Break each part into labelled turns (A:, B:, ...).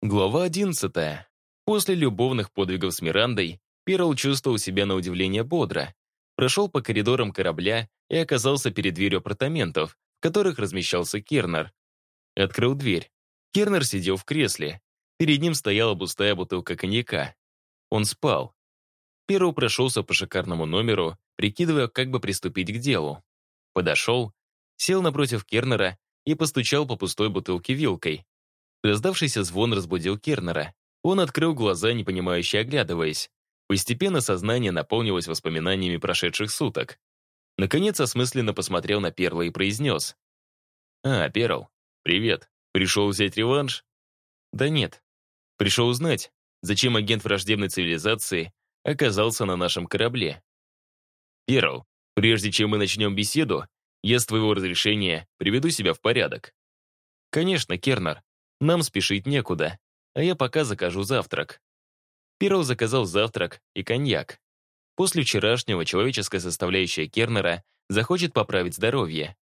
A: Глава 11. После любовных подвигов с Мирандой Перл чувствовал себя на удивление бодро. Прошел по коридорам корабля и оказался перед дверью апартаментов, в которых размещался Кернер. Открыл дверь. Кернер сидел в кресле. Перед ним стояла пустая бутылка коньяка. Он спал. Перл прошелся по шикарному номеру, прикидывая, как бы приступить к делу. Подошел, сел напротив Кернера и постучал по пустой бутылке вилкой. Раздавшийся звон разбудил Кернера. Он открыл глаза, непонимающе оглядываясь. Постепенно сознание наполнилось воспоминаниями прошедших суток. Наконец осмысленно посмотрел на Перла и произнес. «А, Перл, привет. Пришел взять реванш?» «Да нет. Пришел узнать, зачем агент враждебной цивилизации оказался на нашем корабле». «Перл, прежде чем мы начнем беседу, я с твоего разрешения приведу себя в порядок». «Конечно, Кернер. Нам спешить некуда, а я пока закажу завтрак. Перл заказал завтрак и коньяк. После вчерашнего человеческая составляющая Кернера захочет поправить здоровье.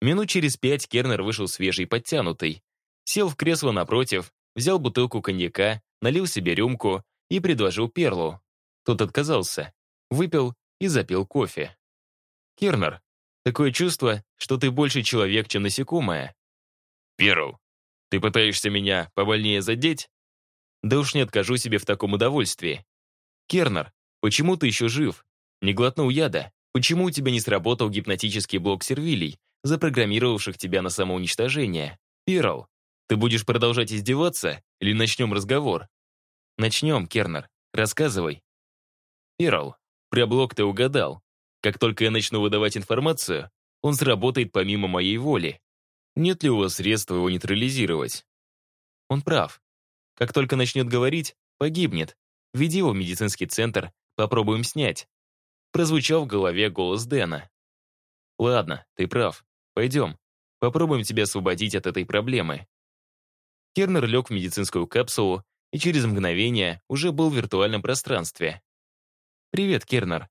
A: Минут через пять Кернер вышел свежий и подтянутый. Сел в кресло напротив, взял бутылку коньяка, налил себе рюмку и предложил Перлу. Тот отказался, выпил и запил кофе. «Кернер, такое чувство, что ты больше человек, чем насекомое».
B: «Перл, ты пытаешься меня побольнее задеть?
A: Да уж не откажу себе в таком удовольствии. Кернер, почему ты еще жив? Не глотнул яда? Почему у тебя не сработал гипнотический блок сервилей, запрограммировавших тебя на самоуничтожение? Перл, ты будешь продолжать издеваться или начнем разговор? Начнем, Кернер. Рассказывай. Перл, про блок ты угадал. Как только я начну выдавать информацию, он сработает помимо моей воли. Нет ли у вас средства его нейтрализировать? Он прав. Как только начнет говорить, погибнет. Веди его в медицинский центр, попробуем снять. Прозвучал в голове голос Дэна. Ладно, ты прав. Пойдем. Попробуем тебя освободить от этой проблемы. Кернер лег в медицинскую капсулу и через мгновение уже был в виртуальном пространстве. «Привет, Кернер.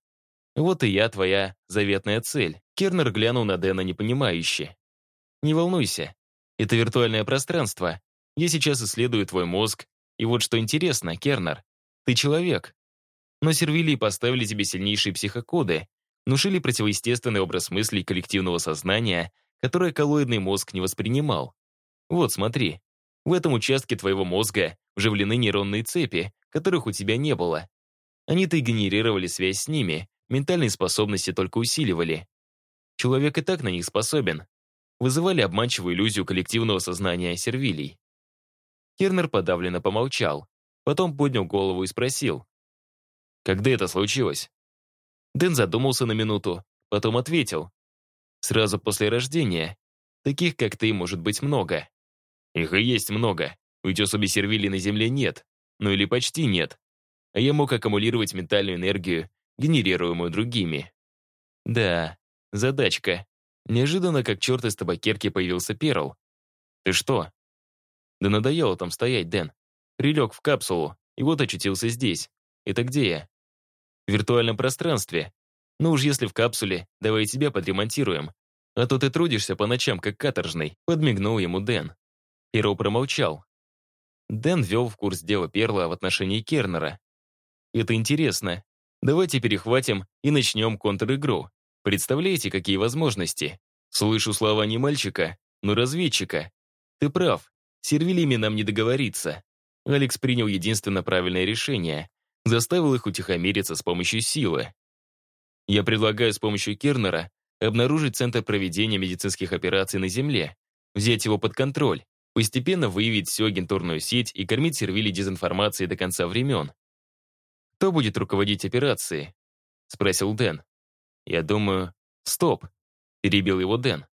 A: Вот и я, твоя заветная цель». Кернер глянул на Дэна непонимающе. Не волнуйся. Это виртуальное пространство. Я сейчас исследую твой мозг. И вот что интересно, Кернер. Ты человек. Но сервилии поставили тебе сильнейшие психокоды, внушили противоестественный образ мыслей коллективного сознания, которое коллоидный мозг не воспринимал. Вот, смотри. В этом участке твоего мозга вживлены нейронные цепи, которых у тебя не было. Они-то и генерировали связь с ними, ментальные способности только усиливали. Человек и так на них способен, вызывали обманчивую иллюзию коллективного сознания сервилий. Кернер подавленно помолчал, потом поднял голову и спросил. «Когда это случилось?» Дэн задумался на минуту, потом ответил. «Сразу после рождения. Таких, как ты, может быть много. Их и есть много, ведь особей сервилий на Земле нет, ну или почти нет. А я мог аккумулировать ментальную энергию, генерируемую другими. Да, задачка. Неожиданно, как черт из табакерки, появился Перл. «Ты что?» «Да надоело там стоять, Дэн. Прилег в капсулу, и вот очутился здесь. Это где я?» «В виртуальном пространстве. Ну уж если в капсуле, давай тебя подремонтируем. А то ты трудишься по ночам, как каторжный», подмигнул ему Дэн. Перл промолчал. Дэн ввел в курс дела Перла в отношении Кернера. «Это интересно. Давайте перехватим и начнем контр-игру. Представляете, какие возможности? Слышу слова не мальчика, но разведчика. Ты прав, с сервилиями нам не договориться. Алекс принял единственно правильное решение. Заставил их утихомириться с помощью силы. Я предлагаю с помощью Кернера обнаружить центр проведения медицинских операций на Земле, взять его под контроль, постепенно выявить всю агентурную сеть и кормить сервили дезинформацией до конца времен. «Кто будет руководить операцией?» — спросил Дэн. Я думаю... Стоп, перебил его Дэн.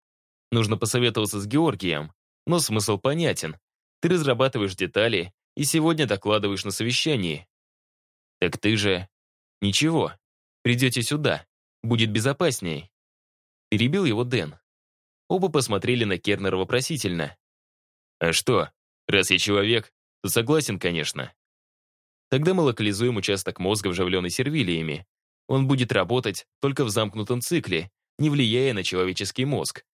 A: Нужно посоветоваться с Георгием, но смысл понятен. Ты разрабатываешь детали и сегодня докладываешь на совещании. Так ты же... Ничего, придете сюда, будет безопаснее. Перебил его Дэн. Оба посмотрели на Кернера вопросительно. А что, раз я человек, то согласен, конечно. Тогда мы локализуем участок мозга, вживленный сервилиями. Он будет работать только в замкнутом цикле, не влияя на человеческий мозг.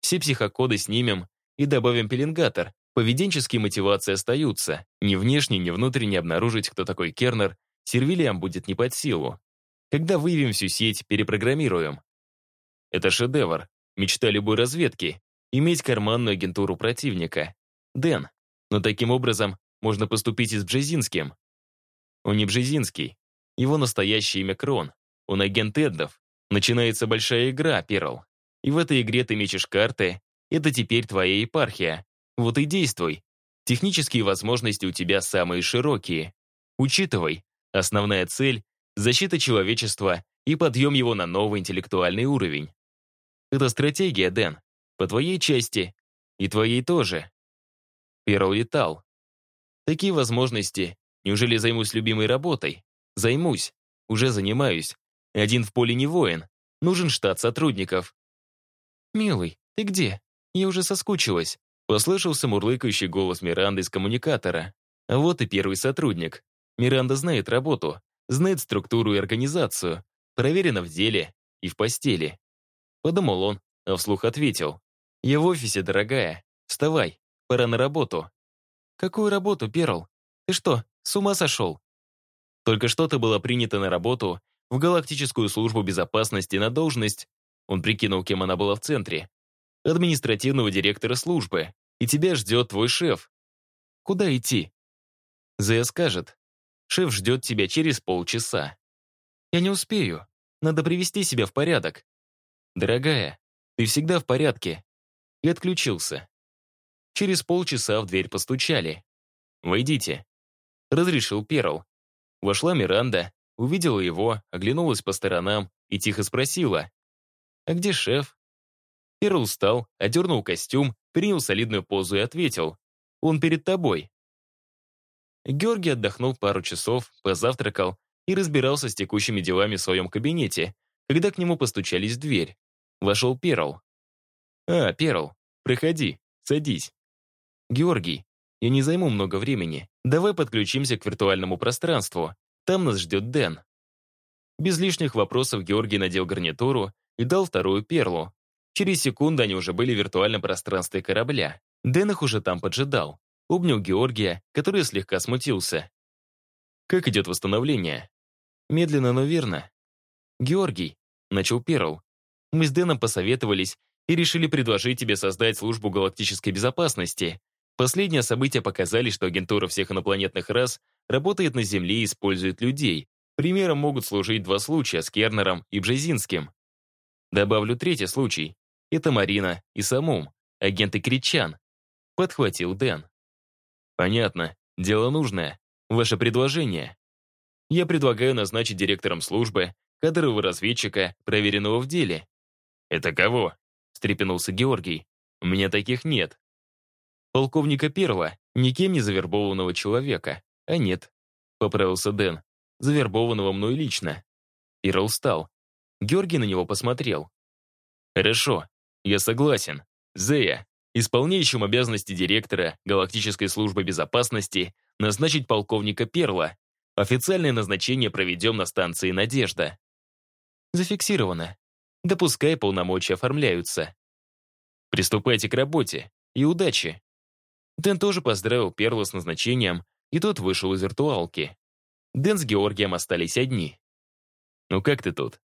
A: Все психокоды снимем и добавим пеленгатор, Поведенческие мотивации остаются. Ни внешне, ни внутренне обнаружить, кто такой Кернер, сервилиям будет не под силу. Когда выявим всю сеть, перепрограммируем. Это шедевр, мечта любой разведки, иметь карманную агентуру противника. Дэн, но таким образом можно поступить и с Бжезинским. Он не Бжезинский. Его настоящее имя Крон. Он агент Эддов. Начинается большая игра, Перл. И в этой игре ты мечешь карты. Это теперь твоя епархия. Вот и действуй. Технические возможности у тебя самые широкие. Учитывай, основная цель — защита человечества и подъем его на новый интеллектуальный уровень. Это стратегия, Дэн. По твоей части. И твоей тоже. Перл летал. Такие возможности. Неужели займусь любимой работой? Займусь. Уже занимаюсь. Один в поле не воин. Нужен штат сотрудников. «Милый, ты где? Я уже соскучилась». Послышался мурлыкающий голос Миранды из коммуникатора. Вот и первый сотрудник. Миранда знает работу, знает структуру и организацию, проверена в деле и в постели. Подумал он, а вслух ответил. «Я в офисе, дорогая. Вставай, пора на работу». «Какую работу, Перл? Ты что, с ума сошел?» Только что ты была принята на работу в Галактическую службу безопасности на должность, он прикинул, кем она была в центре, административного директора службы, и тебя ждет твой шеф. Куда идти? Зея скажет, шеф ждет тебя через полчаса. Я не успею, надо привести себя в порядок. Дорогая, ты всегда в порядке. И отключился. Через полчаса в дверь постучали. «Войдите», — разрешил Перл. Вошла Миранда, увидела его, оглянулась по сторонам и тихо спросила. «А где шеф?» Перл встал, одернул костюм, принял солидную позу и ответил. «Он перед тобой». Георгий отдохнул пару часов, позавтракал и разбирался с текущими делами в своем кабинете, когда к нему постучались в дверь. Вошел Перл. «А, Перл, проходи, садись». «Георгий, я не займу много времени. Давай подключимся к виртуальному пространству. Там нас ждет Дэн». Без лишних вопросов Георгий надел гарнитуру и дал вторую перлу. Через секунду они уже были в виртуальном пространстве корабля. Дэн их уже там поджидал. Обнял Георгия, который слегка смутился. «Как идет восстановление?» «Медленно, но верно». «Георгий», — начал Перл, «мы с Дэном посоветовались и решили предложить тебе создать службу галактической безопасности. Последние события показали, что агентура всех инопланетных рас работает на Земле и использует людей. Примером могут служить два случая с Кернером и Бжезинским. Добавлю третий случай. Это Марина и Самум, агенты Кричан. Подхватил Дэн. Понятно, дело нужное. Ваше предложение. Я предлагаю назначить директором службы кадрового разведчика, проверенного в деле. Это кого? встрепенулся Георгий. У меня таких нет полковника Перла, никем не завербованного человека. А нет, поправился Дэн, завербованного мной лично. Перл встал. Георгий на него посмотрел. Хорошо, я согласен. Зея, исполняющим обязанности директора Галактической службы безопасности, назначить полковника Перла. Официальное назначение проведем на станции «Надежда». Зафиксировано. Допускай полномочия оформляются. Приступайте к работе и удачи. Дэн тоже поздравил Перла с назначением, и тот вышел из виртуалки. Дэн с Георгием остались одни. «Ну как ты тут?»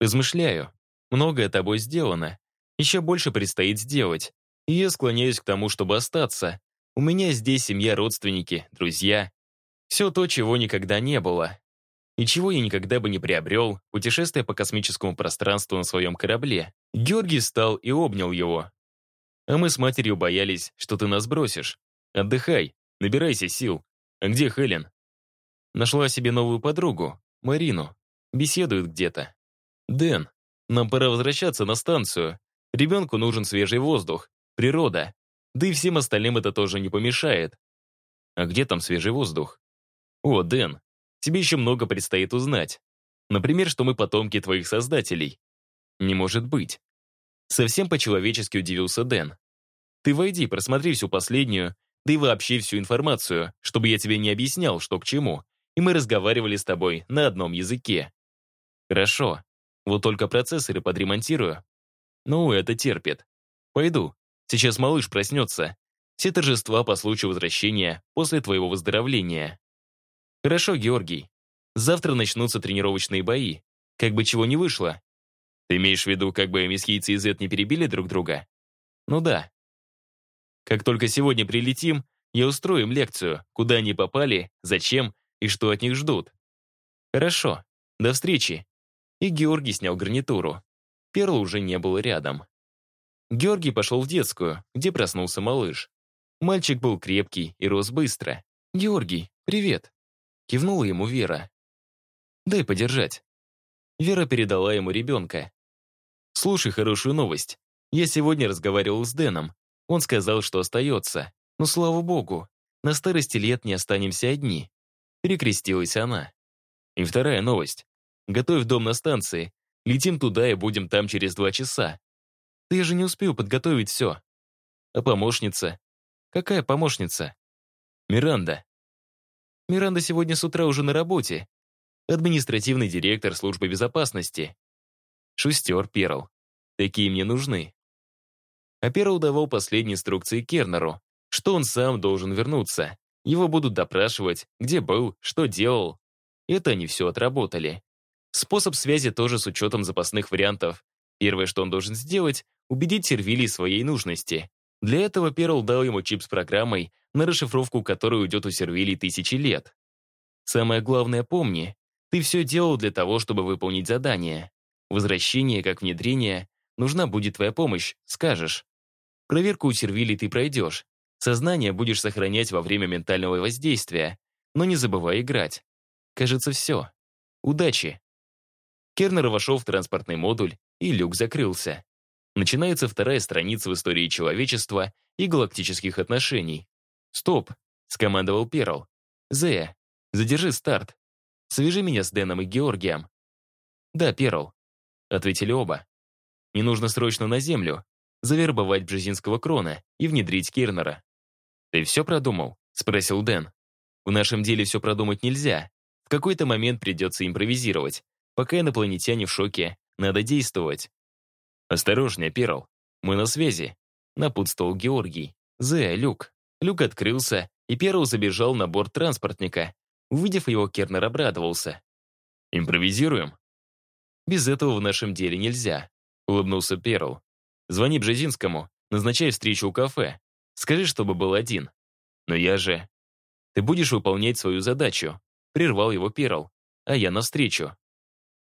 A: «Размышляю. Многое тобой сделано. Еще больше предстоит сделать. И я склоняюсь к тому, чтобы остаться. У меня здесь семья, родственники, друзья. Все то, чего никогда не было. И чего я никогда бы не приобрел, путешествуя по космическому пространству на своем корабле. Георгий встал и обнял его. А мы с матерью боялись, что ты нас бросишь. Отдыхай, набирайся сил. А где Хелен? Нашла себе новую подругу, Марину. Беседуют где-то. Дэн, нам пора возвращаться на станцию. Ребенку нужен свежий воздух, природа. Да и всем остальным это тоже не помешает. А где там свежий воздух? О, Дэн, тебе еще много предстоит узнать. Например, что мы потомки твоих создателей. Не может быть. Совсем по-человечески удивился Дэн. Ты войди, просмотри всю последнюю, да и вообще всю информацию, чтобы я тебе не объяснял, что к чему, и мы разговаривали с тобой на одном языке. Хорошо. Вот только процессоры подремонтирую. Ну, это терпит. Пойду. Сейчас малыш проснется. Все торжества по случаю возвращения после твоего выздоровления. Хорошо, Георгий. Завтра начнутся тренировочные бои. Как бы чего не вышло. Ты имеешь в виду, как бы месхийцы и Зет не перебили друг друга? Ну да. Как только сегодня прилетим, я устрою им лекцию, куда они попали, зачем и что от них ждут. Хорошо. До встречи. И Георгий снял гарнитуру. Перл уже не был рядом. Георгий пошел в детскую, где проснулся малыш. Мальчик был крепкий и рос быстро. «Георгий, привет!» Кивнула ему Вера. «Дай подержать». Вера передала ему ребенка. «Слушай хорошую новость. Я сегодня разговаривал с Дэном. Он сказал, что остается. Но слава богу, на старости лет не останемся одни». Перекрестилась она. И вторая новость. Готовь дом на станции. Летим туда и будем там через два часа. Да я же не успею подготовить все. А помощница? Какая помощница? Миранда. Миранда сегодня с утра уже на работе. Административный директор службы безопасности. Шустер Перл. Такие мне нужны. А Перл давал последние инструкции Кернеру, что он сам должен вернуться. Его будут допрашивать, где был, что делал. Это они все отработали. Способ связи тоже с учетом запасных вариантов. Первое, что он должен сделать, убедить Сервилий своей нужности. Для этого Перл дал ему чип с программой, на расшифровку которой уйдет у Сервилий тысячи лет. Самое главное помни, ты все делал для того, чтобы выполнить задание. Возвращение, как внедрение, нужна будет твоя помощь, скажешь. Проверку у Сервилий ты пройдешь. Сознание будешь сохранять во время ментального воздействия, но не забывай играть. Кажется, все. Удачи. Кернер вошел в транспортный модуль, и люк закрылся. Начинается вторая страница в истории человечества и галактических отношений. «Стоп!» — скомандовал Перл. «Зея, задержи старт. Свяжи меня с Дэном и Георгием». «Да, Перл», — ответили оба. «Мне нужно срочно на Землю, завербовать Бжезинского крона и внедрить Кернера». «Ты все продумал?» — спросил Дэн. «В нашем деле все продумать нельзя. В какой-то момент придется импровизировать. Пока инопланетяне в шоке, надо действовать. «Осторожнее, Перл, мы на связи», — напутствовал Георгий. «Зе, люк». Люк открылся, и Перл забежал на борт транспортника. Увидев его, Кернер обрадовался. «Импровизируем?» «Без этого в нашем деле нельзя», — улыбнулся Перл. «Звони Бжезинскому, назначай встречу у кафе. Скажи, чтобы был один. Но я же...» «Ты будешь выполнять свою задачу», — прервал его Перл. «А я навстречу».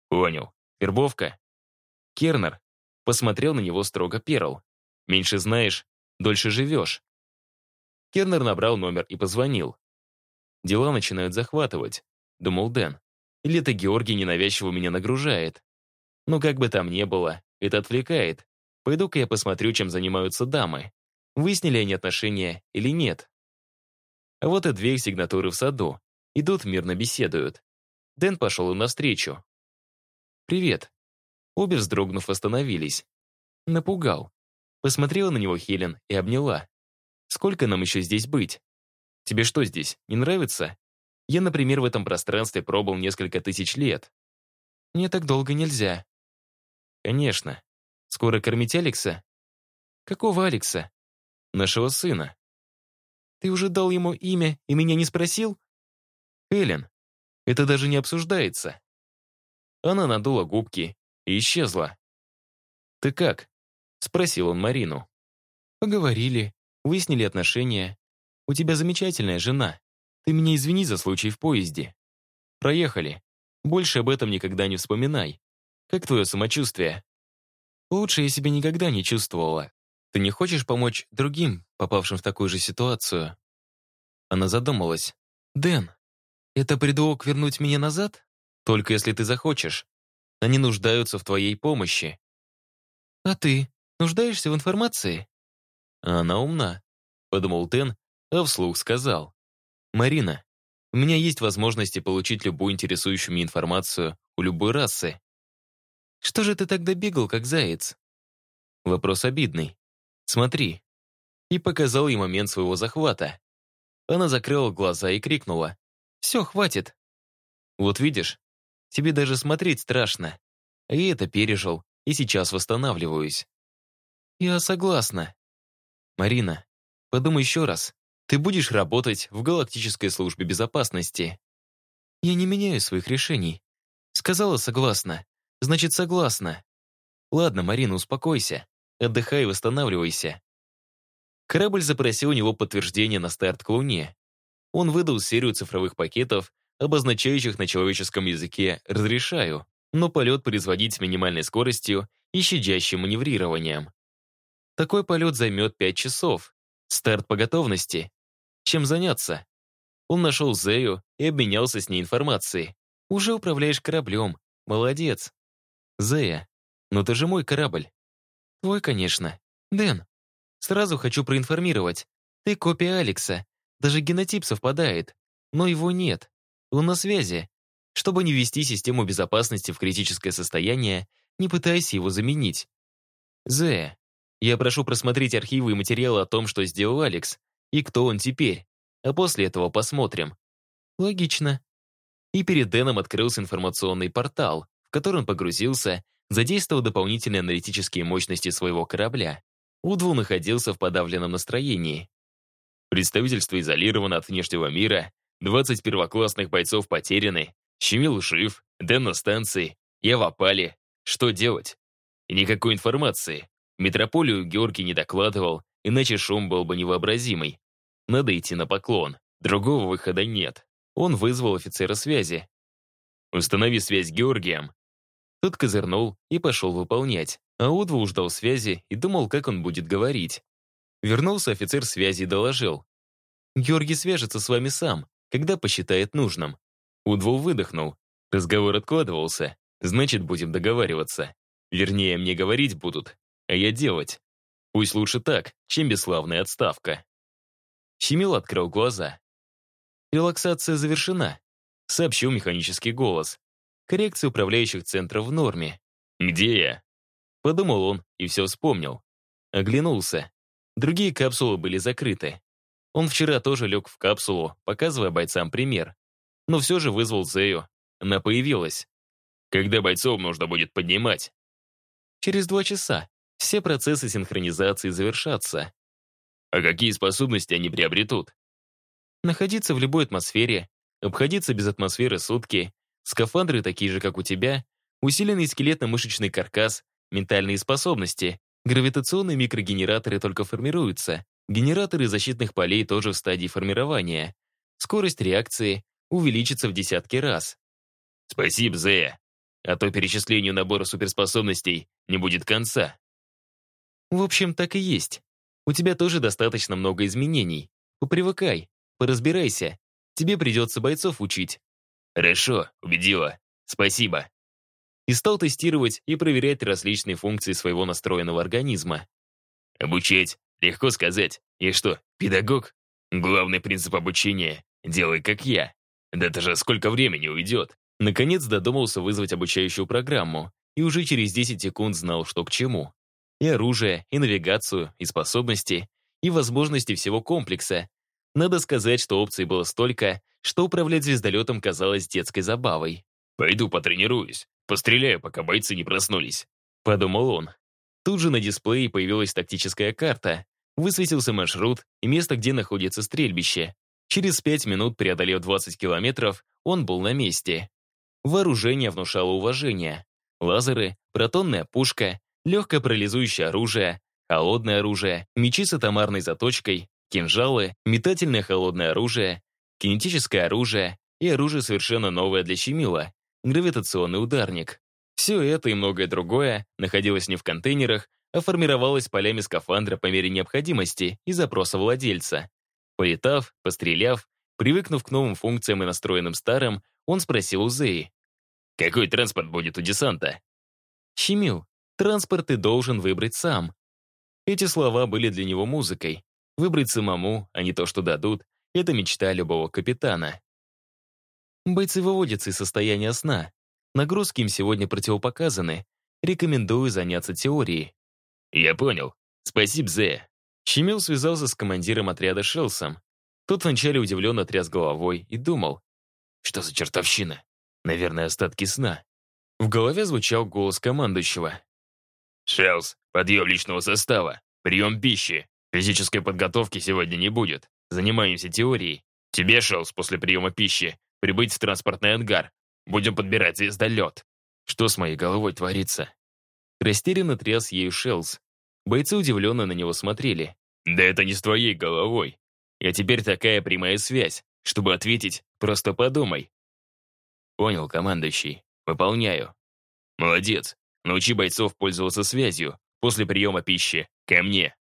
A: «Понял. Вербовка?» Кернер посмотрел на него строго Перл. «Меньше знаешь, дольше живешь». Кернер набрал номер и позвонил. «Дела начинают захватывать», — думал Дэн. «Или это Георгий ненавязчиво меня нагружает. Но как бы там ни было, это отвлекает. Пойду-ка я посмотрю, чем занимаются дамы. Выяснили они отношения или нет. А вот и две их сигнатуры в саду. Идут, мирно беседуют. Дэн пошел им навстречу. «Привет». Обе, вздрогнув, остановились. Напугал. Посмотрела на него Хелен и обняла. «Сколько нам еще здесь быть? Тебе что здесь, не нравится? Я, например, в этом пространстве пробыл несколько тысяч лет. Мне так долго нельзя». «Конечно. Скоро кормить Алекса?» «Какого Алекса?» «Нашего сына». «Ты уже дал ему имя и меня не спросил?» «Хелен, это даже не обсуждается. Она надула губки и исчезла. «Ты как?» — спросил он Марину. «Поговорили, выяснили отношения. У тебя замечательная жена. Ты меня извини за случай в поезде. Проехали. Больше об этом никогда не вспоминай. Как твое самочувствие?» «Лучше я себя никогда не чувствовала. Ты не хочешь помочь другим, попавшим в такую же ситуацию?» Она задумалась. «Дэн, это предлог вернуть меня назад?» Только если ты захочешь. Они нуждаются в твоей помощи. А ты нуждаешься в информации? Она умна, подумал Тен, а вслух сказал. Марина, у меня есть возможности получить любую интересующую меня информацию у любой расы. Что же ты тогда бегал, как заяц? Вопрос обидный. Смотри. И показал ей момент своего захвата. Она закрыла глаза и крикнула. «Все, хватит!» Вот видишь, Тебе даже смотреть страшно. Я это пережил, и сейчас восстанавливаюсь. Я согласна. Марина, подумай еще раз. Ты будешь работать в Галактической службе безопасности. Я не меняю своих решений. Сказала согласна. Значит, согласна. Ладно, Марина, успокойся. Отдыхай и восстанавливайся. Корабль запросил у него подтверждение на старт к Луне. Он выдал серию цифровых пакетов, обозначающих на человеческом языке «разрешаю», но полет производить с минимальной скоростью и щадящим маневрированием. Такой полет займет 5 часов. Старт по готовности. Чем заняться? Он нашел Зею и обменялся с ней информацией. «Уже управляешь кораблем. Молодец». «Зея, но ты же мой корабль». «Твой, конечно. Дэн, сразу хочу проинформировать. Ты копия Алекса. Даже генотип совпадает. Но его нет. Он на связи. Чтобы не ввести систему безопасности в критическое состояние, не пытайся его заменить. Зея, я прошу просмотреть архивы и материалы о том, что сделал Алекс, и кто он теперь. А после этого посмотрим. Логично. И перед Дэном открылся информационный портал, в который он погрузился, задействовал дополнительные аналитические мощности своего корабля. Удву находился в подавленном настроении.
B: Представительство изолировано от внешнего мира, 20 первоклассных бойцов потеряны, Щемил жив, Дэн на станции, я в опале. Что делать? никакой информации. Метрополию Георгий не докладывал, иначе шум был бы невообразимый. Надо идти на поклон. Другого выхода нет. Он вызвал офицера связи. «Установи связь с Георгием».
A: Тот козырнул и пошел выполнять, а Удву ждал связи и думал, как он будет говорить. Вернулся офицер связи и доложил. «Георгий свяжется с вами сам, когда посчитает нужным». Удву выдохнул. Разговор откладывался, значит, будем договариваться. Вернее, мне говорить будут, а я делать. Пусть лучше так, чем бесславная отставка. Щемил открыл глаза. «Релаксация завершена», — сообщил механический голос. «Коррекция управляющих центров в норме».
B: «Где я?»
A: Подумал он и все вспомнил. Оглянулся. Другие капсулы были закрыты. Он вчера тоже лег в капсулу, показывая бойцам пример. Но все же вызвал Зею. Она появилась.
B: Когда бойцов нужно будет поднимать?
A: Через два часа. Все процессы синхронизации завершатся.
B: А какие способности они приобретут?
A: Находиться в любой атмосфере, обходиться без атмосферы сутки, скафандры такие же, как у тебя, усиленный скелетно-мышечный каркас, ментальные способности, гравитационные микрогенераторы только формируются, генераторы защитных полей тоже в стадии формирования. Скорость реакции увеличится в десятки раз.
B: Спасибо, Зея. А то перечислению набора суперспособностей не будет конца.
A: В общем, так и есть. У тебя тоже достаточно много изменений. Попривыкай, поразбирайся. Тебе придется бойцов учить.
B: Хорошо, убедила. Спасибо.
A: И стал тестировать и проверять различные функции своего настроенного организма.
B: Обучать, легко сказать. И что, педагог? Главный принцип обучения — делай как я. Да это же сколько времени уйдет.
A: Наконец додумался вызвать обучающую программу и уже через 10 секунд знал, что к чему. И оружие, и навигацию, и способности, и возможности всего комплекса. Надо сказать, что опций было столько, что управлять звездолетом казалось детской забавой.
B: «Пойду потренируюсь, постреляю, пока бойцы не проснулись», —
A: подумал он. Тут же на дисплее появилась тактическая карта, высветился маршрут и место, где находится стрельбище. Через пять минут, преодолев 20 километров, он был на месте. Вооружение внушало уважение. Лазеры, протонная пушка, легкое парализующее оружие, холодное оружие, мечи с атомарной заточкой, кинжалы, метательное холодное оружие, кинетическое оружие и оружие совершенно новое для Щемила — гравитационный ударник. Все это и многое другое находилось не в контейнерах, а формировалось полями скафандра по мере необходимости и запроса владельца. Полетав, постреляв, привыкнув к новым функциям и настроенным старым, он спросил у Зеи.
B: «Какой транспорт будет у десанта?»
A: «Щемил, транспорт ты должен выбрать сам». Эти слова были для него музыкой. Выбрать самому, а не то, что дадут, это мечта любого капитана. Бойцы выводятся из состояния сна. Нагрузки им сегодня противопоказаны. Рекомендую заняться теорией.
B: «Я понял. Спасибо, Зея.
A: Щемил связался с командиром отряда Шелсом. Тот вначале удивленно тряс головой и думал, что за чертовщина? Наверное, остатки сна. В голове звучал голос командующего.
B: «Шелс, подъем личного состава, прием пищи, Физической подготовки сегодня не будет. Занимаемся теорией. Тебе, Шелс, после приема пищи, прибыть в транспортный ангар. Будем подбирать звездолет. Что с моей головой творится?
A: Растерянно тряс ею Шелс. Бойцы удивленно на него смотрели.
B: Да это не с твоей головой. Я теперь такая прямая связь. Чтобы ответить, просто подумай.
A: Понял, командующий. Выполняю.
B: Молодец. Научи бойцов пользоваться связью. После приема пищи. Ко мне.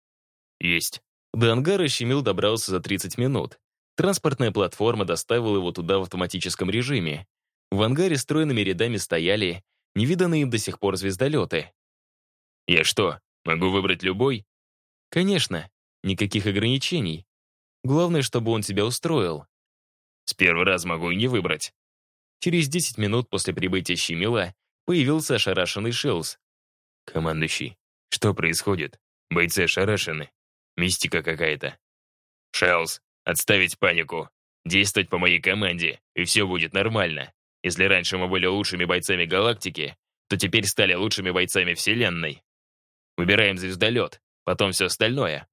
A: Есть. До ангара Щемил добрался за 30 минут. Транспортная платформа доставила его туда в автоматическом режиме. В ангаре стройными рядами стояли невиданные им до сих пор звездолеты.
B: «Я что, могу выбрать любой?»
A: «Конечно. Никаких ограничений. Главное, чтобы он тебя устроил».
B: «С первого раза могу и не выбрать».
A: Через 10 минут после прибытия Щемила появился ошарашенный Шелс.
B: «Командующий, что происходит? Бойцы ошарашены. Мистика какая-то». «Шелс, отставить панику. Действовать по моей команде, и все будет нормально. Если раньше мы были лучшими бойцами галактики, то теперь стали лучшими бойцами Вселенной. Выбираем звездолет, потом все остальное».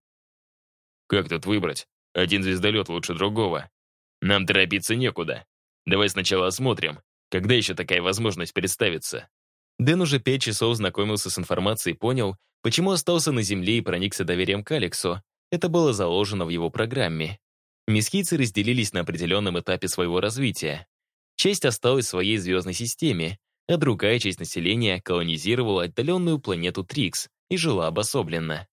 B: «Как тут выбрать? Один звездолет лучше другого. Нам торопиться некуда. Давай сначала осмотрим, когда еще такая возможность представится?»
A: Дэн уже пять часов знакомился с информацией и понял, почему остался на Земле и проникся доверием к Алексу. Это было заложено в его программе. Месхийцы разделились на определенном этапе своего развития. Часть осталась в своей звездной системе, а другая часть населения колонизировала отдаленную планету Трикс и жила обособленно.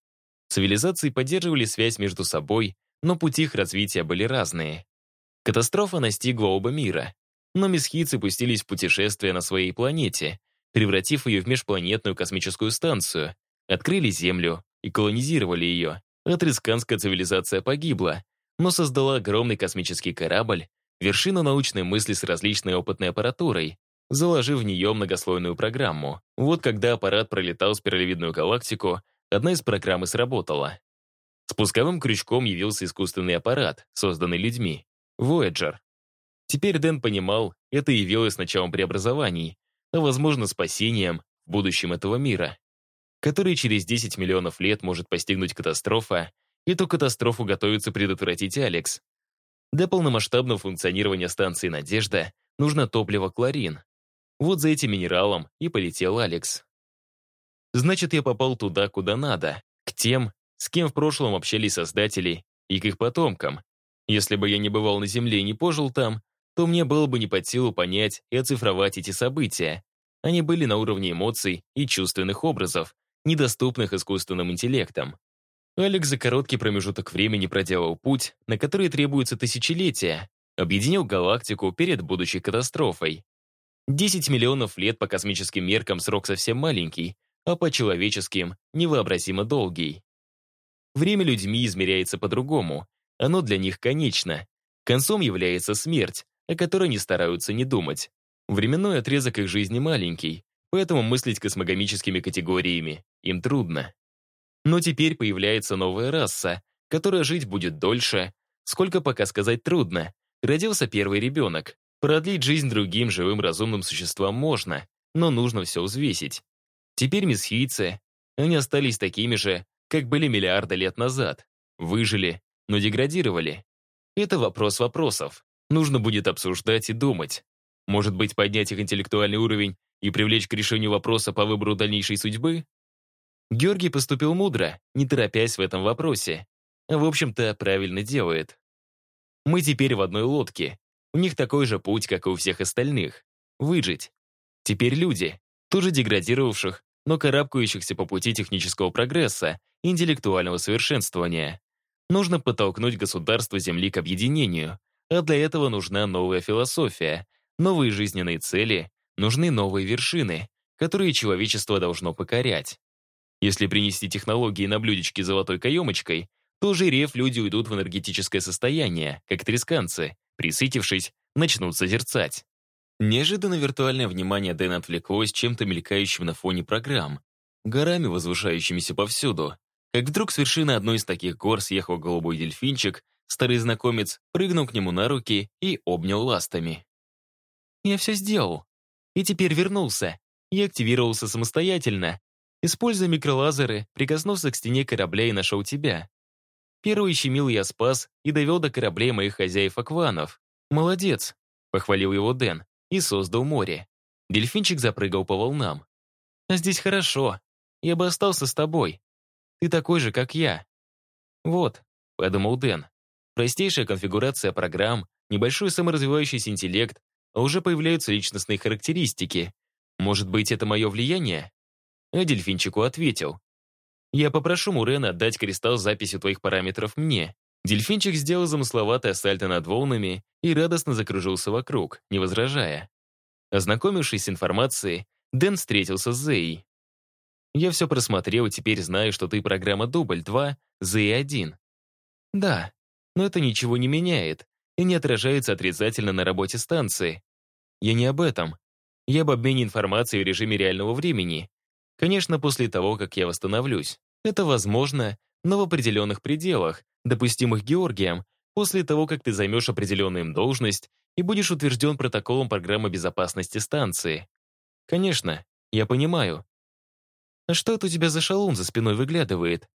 A: Цивилизации поддерживали связь между собой, но пути их развития были разные. Катастрофа настигла оба мира, но месхийцы пустились в путешествие на своей планете, превратив ее в межпланетную космическую станцию, открыли Землю и колонизировали ее. Атрисканская цивилизация погибла, но создала огромный космический корабль, вершину научной мысли с различной опытной аппаратурой, заложив в нее многослойную программу. Вот когда аппарат пролетал спиралевидную галактику, одна из программ и сработала. Спусковым крючком явился искусственный аппарат, созданный людьми. Voyager. Теперь Дэн понимал, это явилось началом преобразований, а, возможно, спасением в будущем этого мира, который через 10 миллионов лет может постигнуть катастрофа, и эту катастрофу готовится предотвратить Алекс. Для полномасштабного функционирования станции «Надежда» нужно топливо кларин. Вот за этим минералом и полетел Алекс. Значит, я попал туда, куда надо, к тем, с кем в прошлом общались создатели, и к их потомкам, если бы я не бывал на Земле и не пожил там, то мне было бы не под силу понять и оцифровать эти события. Они были на уровне эмоций и чувственных образов, недоступных искусственным интеллектом. Алекс за короткий промежуток времени проделал путь, на который требуется тысячелетия, объединил галактику перед будущей катастрофой. 10 миллионов лет по космическим меркам срок совсем маленький, а по человеческим — невообразимо долгий. Время людьми измеряется по-другому, оно для них конечно. Концом является смерть, о которой они стараются не думать. Временной отрезок их жизни маленький, поэтому мыслить космогомическими категориями им трудно. Но теперь появляется новая раса, которая жить будет дольше, сколько пока сказать трудно. Родился первый ребенок. Продлить жизнь другим живым разумным существам можно, но нужно все взвесить. Теперь месхийцы, они остались такими же, как были миллиарды лет назад. Выжили, но деградировали. Это вопрос вопросов. Нужно будет обсуждать и думать. Может быть, поднять их интеллектуальный уровень и привлечь к решению вопроса по выбору дальнейшей судьбы? Георгий поступил мудро, не торопясь в этом вопросе. В общем-то, правильно делает. Мы теперь в одной лодке. У них такой же путь, как и у всех остальных. Выжить. Теперь люди, тоже деградировавших, но карабкающихся по пути технического прогресса, интеллектуального совершенствования. Нужно подтолкнуть государство Земли к объединению, а для этого нужна новая философия, новые жизненные цели, нужны новые вершины, которые человечество должно покорять. Если принести технологии на блюдечке золотой каемочкой, то жирев люди уйдут в энергетическое состояние, как тресканцы, присытившись, начнут созерцать. Неожиданно виртуальное внимание Дэна отвлеклось чем-то мелькающим на фоне программ, горами, возвышающимися повсюду, как вдруг с вершины одной из таких гор съехал голубой дельфинчик, старый знакомец прыгнул к нему на руки и обнял ластами. «Я все сделал. И теперь вернулся. Я активировался самостоятельно. Используя микролазеры, прикоснулся к стене корабля и нашел тебя. Первый щемил я спас и довел до кораблей моих хозяев-акванов. Молодец, похвалил его Дэн и создал море. Дельфинчик запрыгал по волнам. А здесь хорошо. Я бы остался с тобой. Ты такой же, как я. Вот, подумал Дэн. Простейшая конфигурация программ, небольшой саморазвивающийся интеллект, а уже появляются личностные характеристики. Может быть, это мое влияние? А дельфинчику ответил. Я попрошу Мурена отдать кристалл с записью твоих параметров мне. Дельфинчик сделал замысловатое сальто над волнами и радостно закружился вокруг, не возражая. Ознакомившись с информацией, Дэн встретился с Зеей. «Я все просмотрел и теперь знаю, что ты программа Дубль 2, Зея-1». «Да, но это ничего не меняет и не отражается отрицательно на работе станции. Я не об этом. Я об обмене информацией в режиме реального времени. Конечно, после того, как я восстановлюсь. Это возможно, но в определенных пределах, допустимых Георгием, после того, как ты займешь определенную им должность и будешь утвержден протоколом программы безопасности станции. Конечно, я понимаю. А что это у тебя за шалун за спиной выглядывает?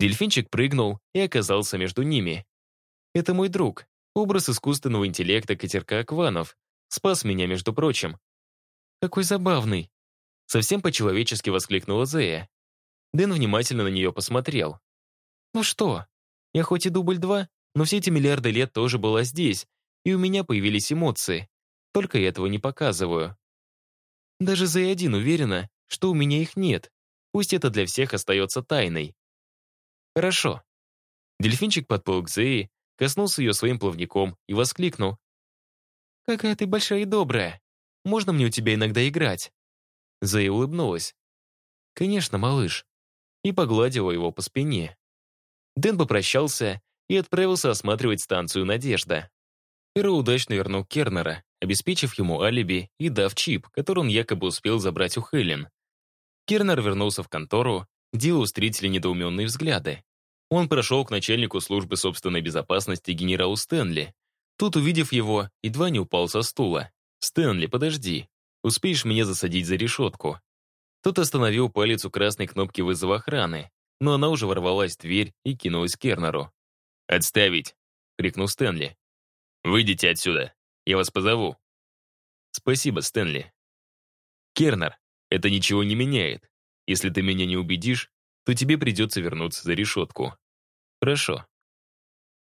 A: Дельфинчик прыгнул и оказался между ними. Это мой друг, образ искусственного интеллекта катерка Акванов. Спас меня, между прочим. Какой забавный. Совсем по-человечески воскликнула Зея. Дэн внимательно на нее посмотрел. «Ну что, я хоть и дубль два, но все эти миллиарды лет тоже была здесь, и у меня появились эмоции. Только я этого не показываю. Даже Зея один уверена, что у меня их нет. Пусть это для всех остается тайной. Хорошо. Дельфинчик подплыл к Зее, коснулся ее своим плавником и воскликнул. «Какая ты большая и добрая. Можно мне у тебя иногда играть?» Зоя улыбнулась. «Конечно, малыш». И погладила его по спине. Дэн попрощался и отправился осматривать станцию «Надежда». Эро удачно вернул Кернера, обеспечив ему алиби и дав чип, который он якобы успел забрать у Хелен. Кернер вернулся в контору, где его встретили недоуменные взгляды. Он прошел к начальнику службы собственной безопасности генералу Стэнли. Тут, увидев его, едва не упал со стула. «Стэнли, подожди. Успеешь меня засадить за решетку?» Тот остановил палец у красной кнопки вызова охраны, но она уже ворвалась в дверь и кинулась к Кернеру. «Отставить!» — крикнул Стэнли. «Выйдите отсюда, я вас позову». «Спасибо, Стэнли». «Кернер, это ничего не меняет. Если ты меня не убедишь, то тебе придется вернуться за решетку». «Хорошо».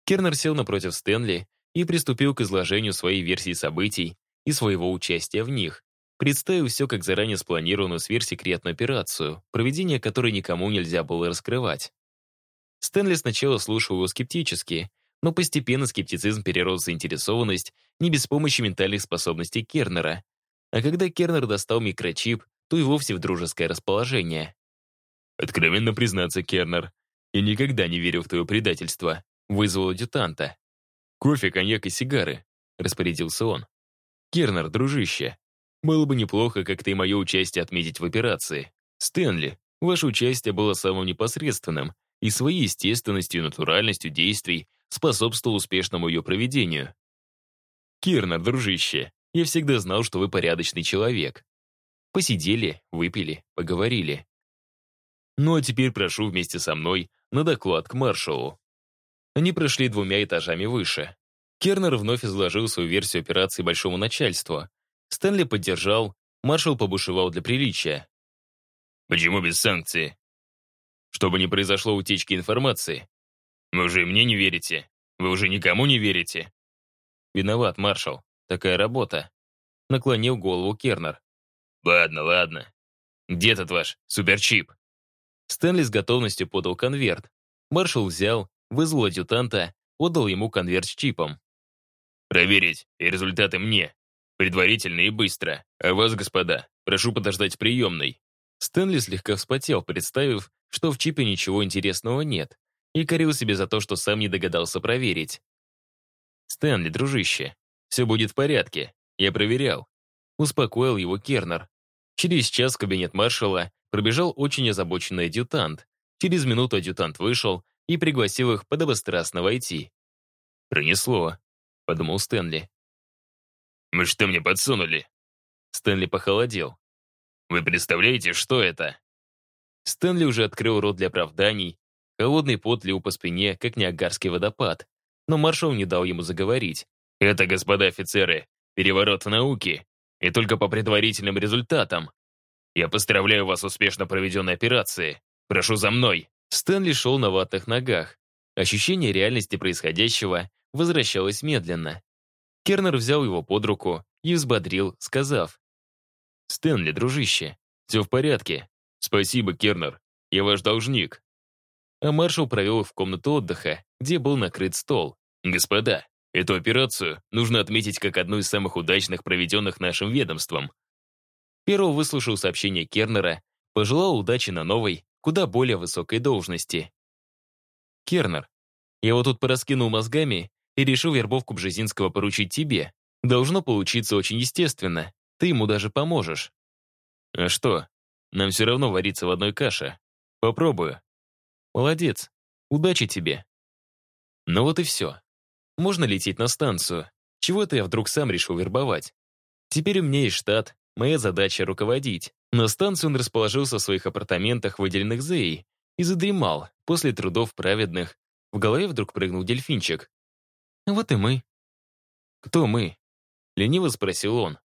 A: Кернер сел напротив Стэнли и приступил к изложению своей версии событий и своего участия в них, Представил все как заранее спланированную сверхсекретную операцию, проведение которой никому нельзя было раскрывать. Стэнли сначала слушал его скептически, но постепенно скептицизм перерос в заинтересованность не без помощи ментальных способностей Кернера. А когда Кернер достал микрочип, то и вовсе в дружеское расположение. «Откровенно признаться, Кернер, я никогда не верил в твое предательство», вызвал адъютанта. «Кофе, коньяк и сигары», — распорядился он. «Кернер, дружище, было бы неплохо как-то и мое участие отметить в операции. Стэнли, ваше участие было самым непосредственным и своей естественностью и натуральностью действий способствовал успешному ее проведению. Кирнер, дружище, я всегда знал, что вы порядочный человек. Посидели, выпили, поговорили. Ну а теперь прошу вместе со мной на доклад к маршалу. Они прошли двумя этажами выше. Кернер вновь изложил свою версию операции большому начальству, Стэнли поддержал, маршал побушевал для приличия. «Почему без санкций?» «Чтобы не произошло утечки информации. Вы уже мне не верите. Вы уже никому не верите». «Виноват, маршал. Такая работа». Наклонил голову Кернер. «Ладно, ладно. Где этот ваш суперчип?» Стэнли с готовностью подал конверт. Маршал взял, вызвал адъютанта, отдал ему конверт с чипом. «Проверить, и результаты мне. Предварительно и быстро. А вас, господа, прошу подождать в приемной». Стэнли слегка вспотел, представив, что в чипе ничего интересного нет, и корил себе за то, что сам не догадался проверить. «Стэнли, дружище, все будет в порядке. Я проверял». Успокоил его Кернер. Через час кабинет маршала пробежал очень озабоченный адъютант. Через минуту адъютант вышел и пригласил их подобострастно войти. «Пронесло», — подумал Стэнли. «Вы что мне подсунули?» Стэнли похолодел. «Вы представляете, что это?» Стэнли уже открыл рот для оправданий, Холодный пот лил по спине, как Ниагарский водопад. Но маршал не дал ему заговорить. «Это, господа офицеры, переворот в науке, и только по предварительным результатам. Я поздравляю вас успешно проведенной операции. Прошу за мной!» Стэнли шел на ватных ногах. Ощущение реальности происходящего возвращалось медленно. Кернер взял его под руку и взбодрил, сказав. «Стэнли, дружище, все в порядке. Спасибо, Кернер. Я ваш должник». А маршал провел их в комнату отдыха, где был накрыт стол. «Господа, эту операцию нужно отметить как одну из самых удачных, проведенных нашим ведомством». Перл выслушал сообщение Кернера, пожелал удачи на новой, куда более высокой должности. «Кернер, я вот тут пораскинул мозгами и решил вербовку Бжезинского поручить тебе. Должно получиться очень естественно. Ты ему даже поможешь». «А что? Нам все равно вариться в одной каше. Попробую». «Молодец. Удачи тебе». Ну вот и все. Можно лететь на станцию. Чего-то я вдруг сам решил вербовать. Теперь у меня есть штат, моя задача — руководить. На станцию он расположился в своих апартаментах, выделенных Зеей, и задремал после трудов праведных. В голове вдруг прыгнул дельфинчик. «Вот и мы». «Кто мы?» — лениво спросил он.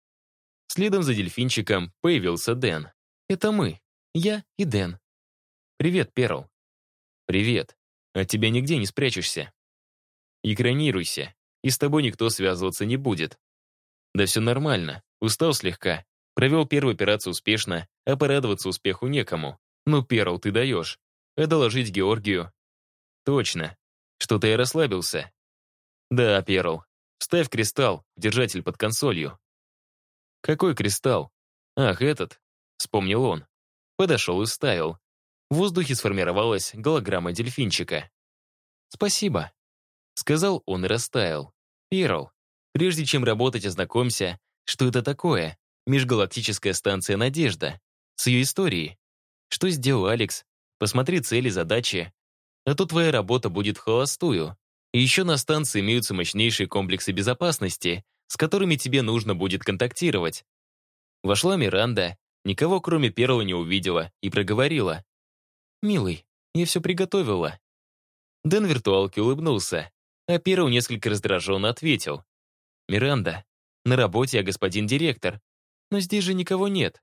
A: Следом за дельфинчиком появился Дэн. «Это мы. Я и Дэн. Привет, Перл». «Привет. От тебя нигде не спрячешься». «Экранируйся, и с тобой никто связываться не будет». «Да все нормально. Устал слегка. Провел первую операцию успешно, а порадоваться успеху некому. Ну, Перл, ты даешь. А доложить Георгию?» «Точно. Что-то я расслабился». «Да, Перл. Ставь кристалл, держатель под консолью». «Какой кристалл?» «Ах, этот», — вспомнил он. Подошел и ставил. В воздухе сформировалась голограмма дельфинчика. «Спасибо», — сказал он и растаял. «Перл, прежде чем работать, ознакомься, что это такое межгалактическая станция «Надежда», с ее историей. Что сделал Алекс? Посмотри цели, задачи. А то твоя работа будет в холостую. И еще на станции имеются мощнейшие комплексы безопасности, с которыми тебе нужно будет контактировать. Вошла Миранда, никого кроме Перла не увидела и проговорила. «Милый, я все приготовила». Дэн виртуалки улыбнулся, а Перл несколько раздраженно ответил. «Миранда, на работе я господин директор, но здесь же никого нет.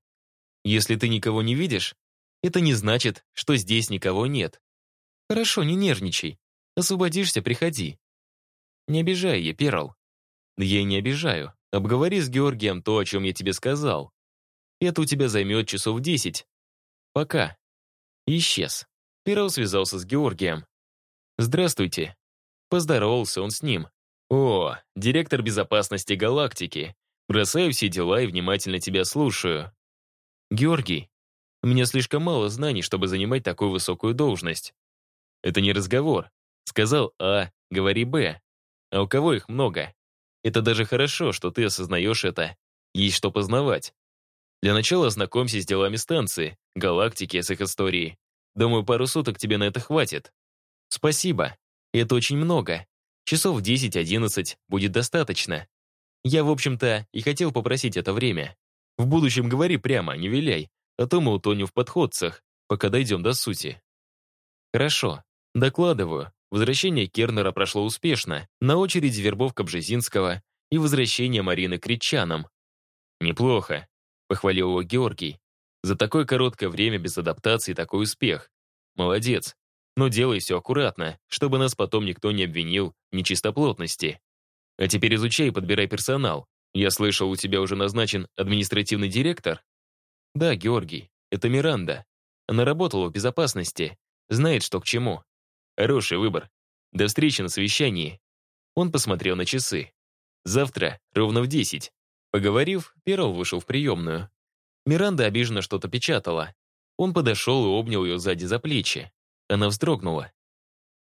A: Если ты никого не видишь, это не значит, что здесь никого нет. Хорошо, не нервничай. Освободишься, приходи. Не обижай я, Перл. Я не обижаю. Обговори с Георгием то, о чем я тебе сказал. Это у тебя займет часов десять. Пока. Исчез. Перл связался с Георгием. «Здравствуйте». Поздоровался он с ним. «О, директор безопасности галактики. Бросаю все дела и внимательно тебя слушаю. Георгий, у меня слишком мало знаний, чтобы занимать такую высокую должность. Это не разговор. Сказал А, говори Б. А у кого их много? Это даже хорошо, что ты осознаешь это. Есть что познавать. Для начала ознакомься с делами станции, галактики с их историей. Думаю, пару суток тебе на это хватит. Спасибо. Это очень много. Часов 10-11 будет достаточно. Я, в общем-то, и хотел попросить это время. В будущем говори прямо, не виляй, а то мы утонем в подходцах, пока дойдем до сути. Хорошо. Докладываю. Возвращение Кернера прошло успешно. На очереди вербовка Бжезинского и возвращение Марины к Критчанам. Неплохо, похвалил его Георгий. За такое короткое время без адаптации такой успех. Молодец. Но делай все аккуратно, чтобы нас потом никто не обвинил в нечистоплотности. А теперь изучай и подбирай персонал. Я слышал, у тебя уже назначен административный директор? Да, Георгий, это Миранда. Она работала в безопасности, знает, что к чему. Хороший выбор. До встречи на совещании. Он посмотрел на часы. Завтра ровно в десять. Поговорив, Перл вышел в приемную. Миранда обиженно что-то печатала. Он подошел и обнял ее сзади за плечи. Она вздрогнула.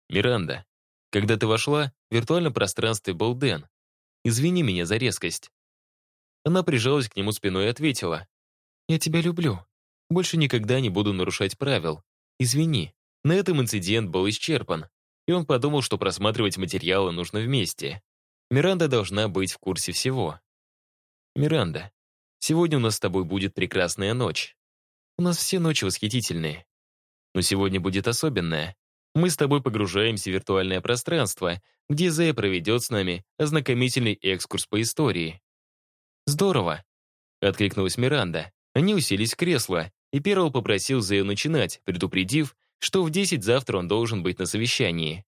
A: «Миранда, когда ты вошла, в виртуальном пространстве был Дэн. Извини меня за резкость. Она прижалась к нему спиной и ответила. «Я тебя люблю. Больше никогда не буду нарушать правил. Извини». На этом инцидент был исчерпан, и он подумал, что просматривать материалы нужно вместе. Миранда должна быть в курсе всего. «Миранда, сегодня у нас с тобой будет прекрасная ночь. У нас все ночи восхитительные. Но сегодня будет особенная. Мы с тобой погружаемся в виртуальное пространство, где Зея проведет с нами ознакомительный экскурс по истории. Здорово, откликнулась Миранда. Они уселись в кресло, и Перл попросил Зею начинать, предупредив, что в 10 завтра он должен быть на совещании.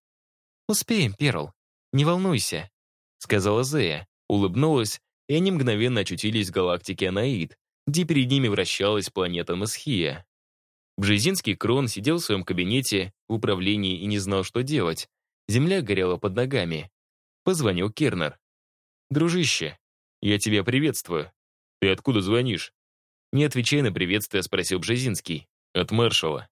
A: «Успеем, Перл, не волнуйся», — сказала Зея, улыбнулась, и они мгновенно очутились в галактике Анаид, где перед ними вращалась планета Масхия. Бжезинский Крон сидел в своем кабинете в управлении и не знал, что делать. Земля горела под ногами. Позвонил Кернер. «Дружище, я тебя приветствую. Ты откуда звонишь?» Не отвечая на приветствие, спросил Бжезинский. «От маршала».